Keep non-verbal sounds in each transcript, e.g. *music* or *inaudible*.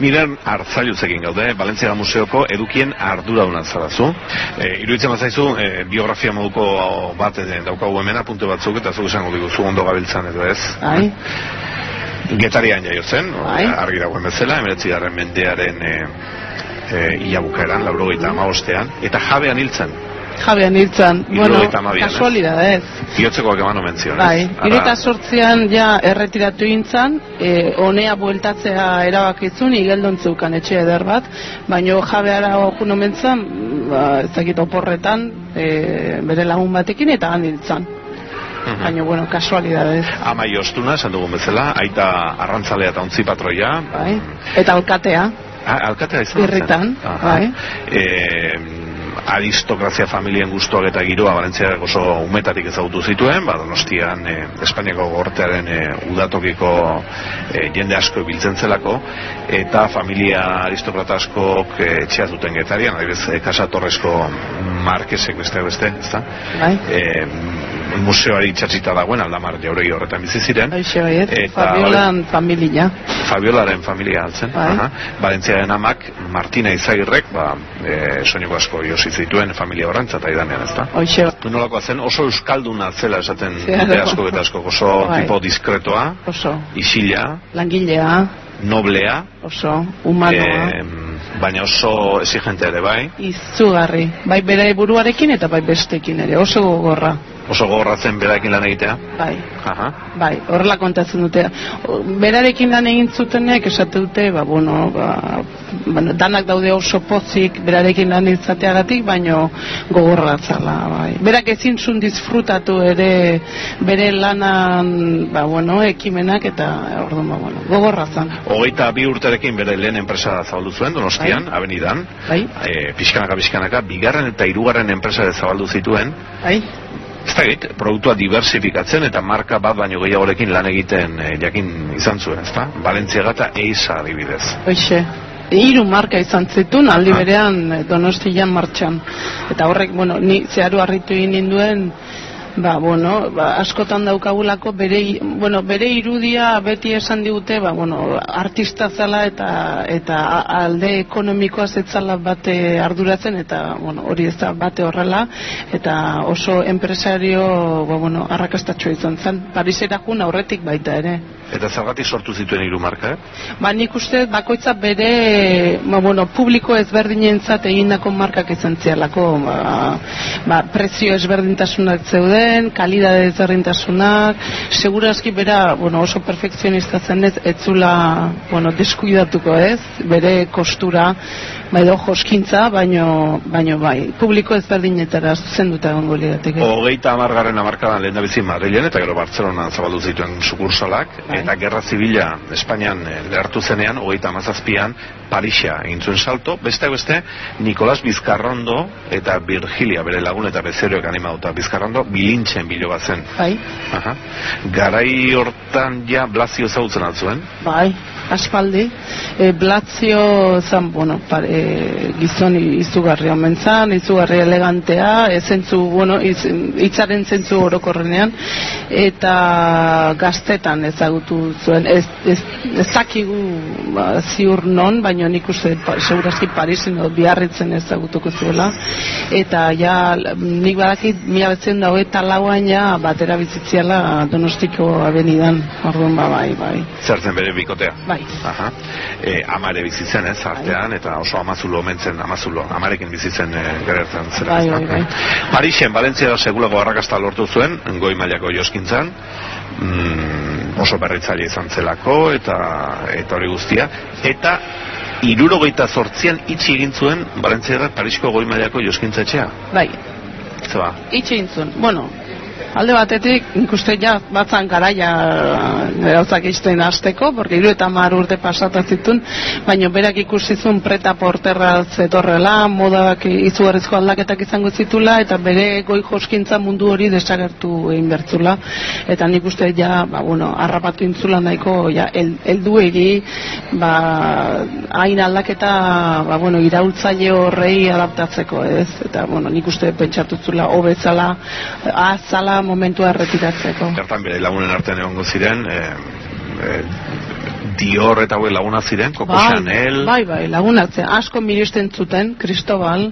Miren hartzailuzekin gaude, Valentzia Museoko edukien arduradunan zarazu. E, iruditzen bazaizu, e, biografia moduko bat e, daukagu hemen apunte batzuk eta zuk esango digu zu ondo gabiltzan edo ez. Bai. Getarian jaio zen, Bai. argi dagoen bezala, emeretzi garren mendearen e, e, ia bukaeran, laurogeita amabostean, eta jabean hiltzen, Jabean hiltzan, bueno, ez? kasualidadez. bihotzekoak eman omen zion. Bai, hiruta sortzean ja erretiratu intzan, e, honea bueltatzea erabakitzun, igeldon zeukan etxe eder bat, baino jabeara okun omentzan, ba, ez dakit oporretan, e, bere lagun batekin eta han hiltzan. Mhm. Baina, bueno, kasualidadez. Ama jostuna, esan dugun bezala, aita arrantzalea eta ontzi patroia. Bai. Eta alkatea, Ah, alkatea izan. Irritan, bai. Eh, aristokrazia familien gustuak eta giroa Valentziak oso umetatik ezagutu zituen, ba, donostian eh, Espainiako gortearen eh, udatokiko eh, jende asko biltzen zelako, eta familia aristokrata askok eh, etxea zuten getarian, adibidez, eh, Casa Torresko markesek beste beste, ezta? bai. Eh, museoari itxatzita dagoen aldamar jauregi horretan bizi ziren. Aixe baiet, Eta- Fabiolan familia. Fabiolaren familia altzen. Bai. Aha. Valentziaren amak, Martina Izagirrek, ba, e, soineko asko josi zituen familia horrantza eta idanean, ezta? Hoxe, Nolakoa zen, oso euskalduna zela esaten dute asko eta asko, oso Bai. tipo diskretoa, oso, isila, langilea, noblea, oso, humanoa. em, baina oso exigente ere bai, Izugarri, bai bere buruarekin eta bai bestekin ere, oso gogorra. Oso gogorratzen berakin lan egitea. Bai, Aha. bai, horrela kontatzen dute. Berarekin lan egin zutenek esate dute, ba, bueno, ba, bueno, danak daude oso pozik berarekin lan izateagatik, baino gogorra zala, bai. Berak ezin zuen disfrutatu ere bere lanan, ba, bueno, ekimenak eta orduan, ba, bueno, gogorra zan. Hogeita bi urterekin bere lehen enpresa zabaldu zuen, Donostian, Bai. Avenidan, Bai, e, pixkanaka pixkanaka, bigarren eta hirugarren enpresa zabaldu zituen, bai, Ez da egit, produktua diversifikatzen eta marka bat baino gehiagorekin lan egiten eh, jakin izan zuen, ezta? Valentziaga eta Eisa adibidez. Hoxe. Hiru marka izan zituen aldi Ah. berean eh, Donostian martxan. Eta horrek, bueno, ni zeharu harritu egin ninduen ba, bueno, ba, askotan daukagulako bere, bueno, bere irudia beti esan digute, ba, bueno, artista zala eta, eta alde ekonomikoa zetzala bate arduratzen eta, bueno, hori ez da bate horrela eta oso empresario, ba, bueno, arrakastatxo izan zen. Parisera jun aurretik baita ere. Eta zergatik sortu zituen hiru marka, eh? Ba, nik uste bakoitza bere, ba, bueno, publiko ezberdinentzat egindako markak izan zialako, ba, ba, prezio ezberdintasunak zeuden, kalidade ezberdintasunak, segurazki bera, bueno, oso perfekzionista zenez, etzula, bueno, deskuidatuko ez, bere kostura, ba, edo joskintza, baino, baino bai, publiko ezberdinetara zuzenduta egongo lirateke. Hogeita amargarren amarkadan lehen da bizi Madrilen eta gero Bartzelonan zabaldu zituen sukursalak. Eta Gerra Zibila Espainian eh, lehartu zenean, hogeita amazazpian Parisa egin zuen salto, beste beste Nikolas Bizkarrondo eta Virgilia bere lagun eta bezeroek animatuta Bizkarrondo bilintzen bilo bat zen. Bai, Aha. Garai hortan ja Blasio zautzen altzuen. Bai, aspaldi. E, Blatzio zan, bueno, pare, gizon izugarri omen zan, izugarri elegantea, e, zentzu, bueno, iz, itzaren zentzu orokorrenean, eta gaztetan ezagutu zuen, ez, ez, ez dakigu ba, ziur non, baina nik uste, pa, segurazki Parisen edo biarritzen ezagutuko zuela, eta ja, nik badakit, mila betzen dago eta lauan ja, batera bizitziala donostiko abenidan, orduan ba, bai, bai. Zertzen bere bikotea. Bai. Aha. E, amare bizitzen ez, artean, eta oso amazulo omentzen, amazulo, amarekin bizitzen e, gerertzen zera. Bai, bai, bai. Parixen, Valentzia segulako arrakasta lortu zuen, goi mailako joskintzan, mm, oso berritzaile izan zelako, eta, eta hori guztia, eta irurogeita zortzian itxi egin zuen Valentzia Parisko goi mailako joskintza etxea. Bai, Zeba, itxe intzun. Bueno, alde batetik, nik uste ja batzan garaia gauzak izten hasteko, porque hiru eta mar urte pasata zitun, baina berak ikusi zuen preta porterra zetorrela, modak izugarrizko aldaketak izango zitula, eta bere goi joskintza mundu hori desagertu egin bertzula, eta nik uste ja, ba, bueno, harrapatu intzula nahiko, ja, el, elduegi, ba, hain aldaketa, ba, bueno, iraultzaile horrei adaptatzeko, ez? Eta, bueno, nik uste pentsatu zula, hobezala, azala momentua erretiratzeko. Bertan bere lagunen artean egongo ziren, e, e, Dior eta hauek laguna ziren, Coco bai, Chanel. Bai, bai, lagunatzen. Asko miristen zuten, Cristobal,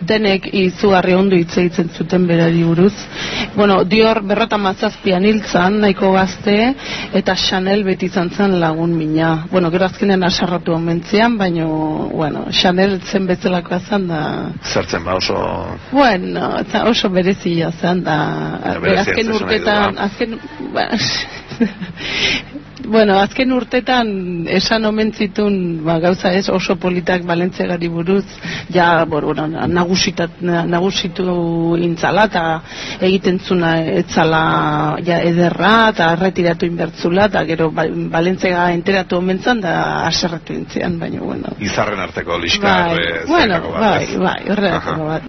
denek izugarri ondo hitz egiten zuten berari buruz. Bueno, Dior berrota mazazpian hiltzan, nahiko gazte, eta Chanel beti izan zen lagun mina. Bueno, gero azkenean asarratu omentzian, baino, bueno, Chanel zen bezalakoa zen da... Zertzen ba oso... Bueno, oso berezia zen da... Ja, azken urtetan, du, ba. *laughs* Bueno, azken urtetan esan omen zitun ba, gauza ez oso politak balentziagari buruz ja bueno, nagusitat, nagusitu intzala eta egiten zuna etzala ja, ederra eta retiratu inbertzula eta gero ba, balentziaga enteratu omen zan da aserratu intzian, baina bueno. Izarren arteko liskar, Bai, eh, bueno, bat, bai, bai, horretako bat.